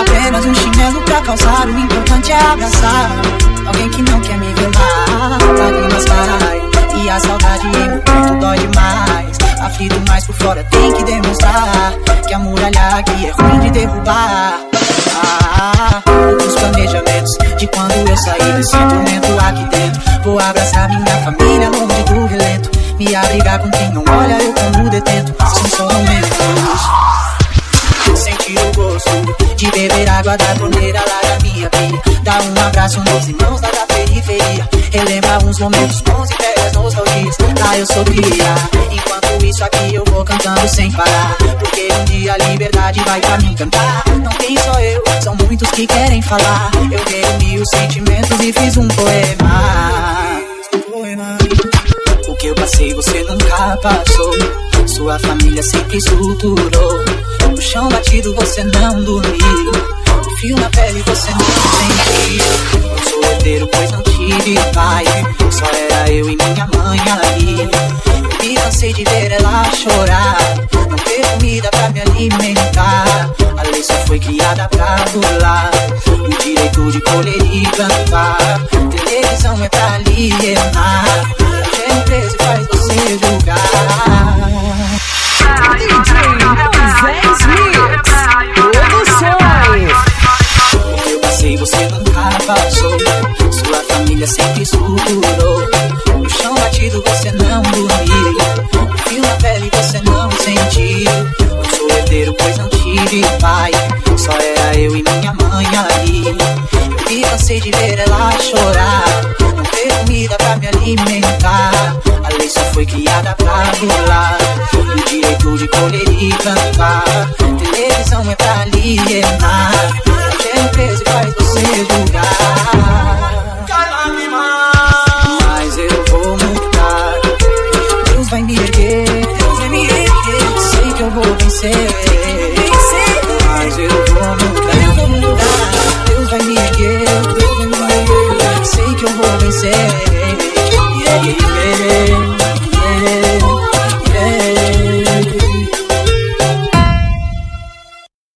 Apenas um chinelo pra calçar, o importante é abraçar. Alguém que não quer me lá Lágrimas caem e a saudade no peito dói demais. Aflito mais por fora, tem que demonstrar Que a muralha aqui é ruim de derrubar Me abrigar com quem não olha, eu como detento São só momentos sentir o gosto de beber água da torneira lá da minha pia. Dar um abraço nos irmãos lá da periferia. Relembra uns momentos bons e velhas nostalgias. Lá eu sorria. Enquanto isso aqui eu vou cantando sem parar. Porque um dia a liberdade vai pra mim cantar. Não tem só eu, são muitos que querem falar. Eu reuni os sentimentos e fiz um poema. O que eu passei você passou. Sua família sempre estruturou. No chão batido você não dormiu. O fio na pele você não sentiu. Sou herdeiro, pois não tive pai. Só era eu e minha mãe ali. Me cansei de ver ela chorar. Não ter comida pra me alimentar. A lei só foi criada pra burlar. O direito de colher e plantar. Televisão é pra alienar. Moisés Mix Produções Eu passei, você nunca passou. Sua família sempre estruturou. No chão batido você não dormiu. O fio na pele você não sentiu. Eu sou herdeiro, pois não tive pai. Só era eu e minha mãe ali. Eu me cansei de ver ela chorar. Não ter comida pra me alimentar. A lei só foi criada pra burlar. O direito de colher e plantar. Vai me erguer. Deus vai me erguer. Sei que eu vou vencer. Mas eu vou mudar. Deus vai me erguer. Sei que eu vou vencer.